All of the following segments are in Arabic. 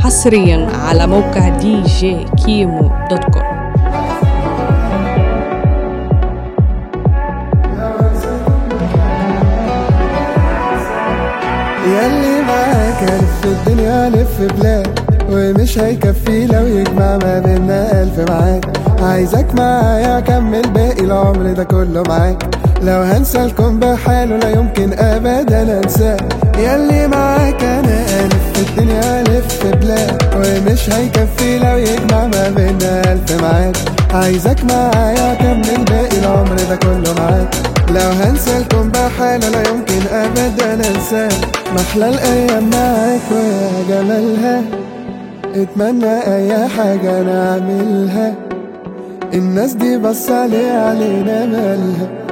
حصريا على موقع DJ Kimo dot com. ياللي معاك ألف الدنيا ألف بلاد. ومش هيكفي لو يجمع ما بينا ألف ميعاد. عايزك معايا أكمل باقي العمر ده كله معاك. لو هنسى الكون بحاله لا يمكن أبدا أنساك. ياللي معاك أنا ألف الدنيا لف بلاد. ومش هيكفي لو يجمع ما بينا ألف معاك عايزك معايا أكمل باقي العمر ده كله معاك لو هنسى الكون بحاله لا يمكن ابدا أنساه. محلى الأيام معاك ويا جمالها. اتمنى أي حاجة نعملها. الناس دي بص علي علينا مالها.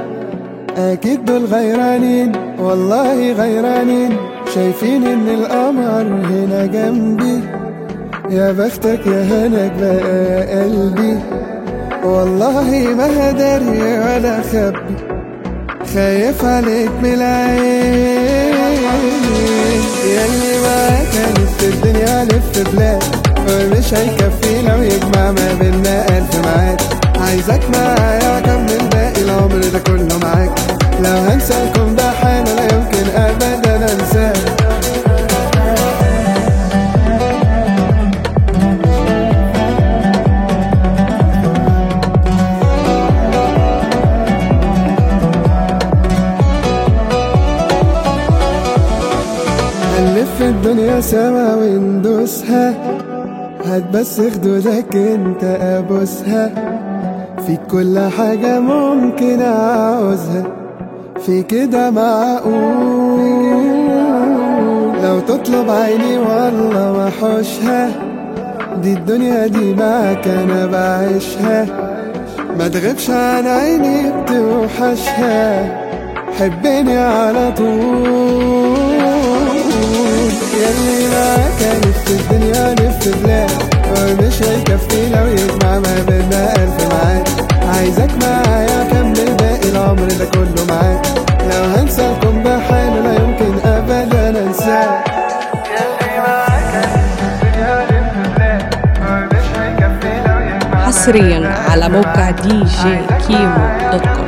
أكيد دول غيرانين والله غيرانين. شايفين إن القمر هنا جنبي. يا بختك يا هناك بقى قلبي. والله ما هدري ولا خبي خايف عليك من العين. ياللي معاك لف الدنيا لف بلاد. ومش هيكفي لو يجمع ما بينا ألف معاك عايزك معايا هنلف الدنيا سوا وندوسها. هات بس خدودك انت ابوسها. في كل حاجة ممكن اعوزها. في كده معقول. لو تطلب عيني والله ما حوشها دي الدنيا دي معاك أنا بعيشها. ما تغيبش عن عيني بتوحشها. حبني على طول. ياللي معاك ألف الدنيا ألف بلاد ومش هيكفي لو يجمع ما بينا ألف ميعاد. عايزك معايا أكمل باقي العمر ده كله معاك. لو هنسى الكون بحاله لا يمكن أبدا أنساك حصريا على موقع DJ Kimo dot com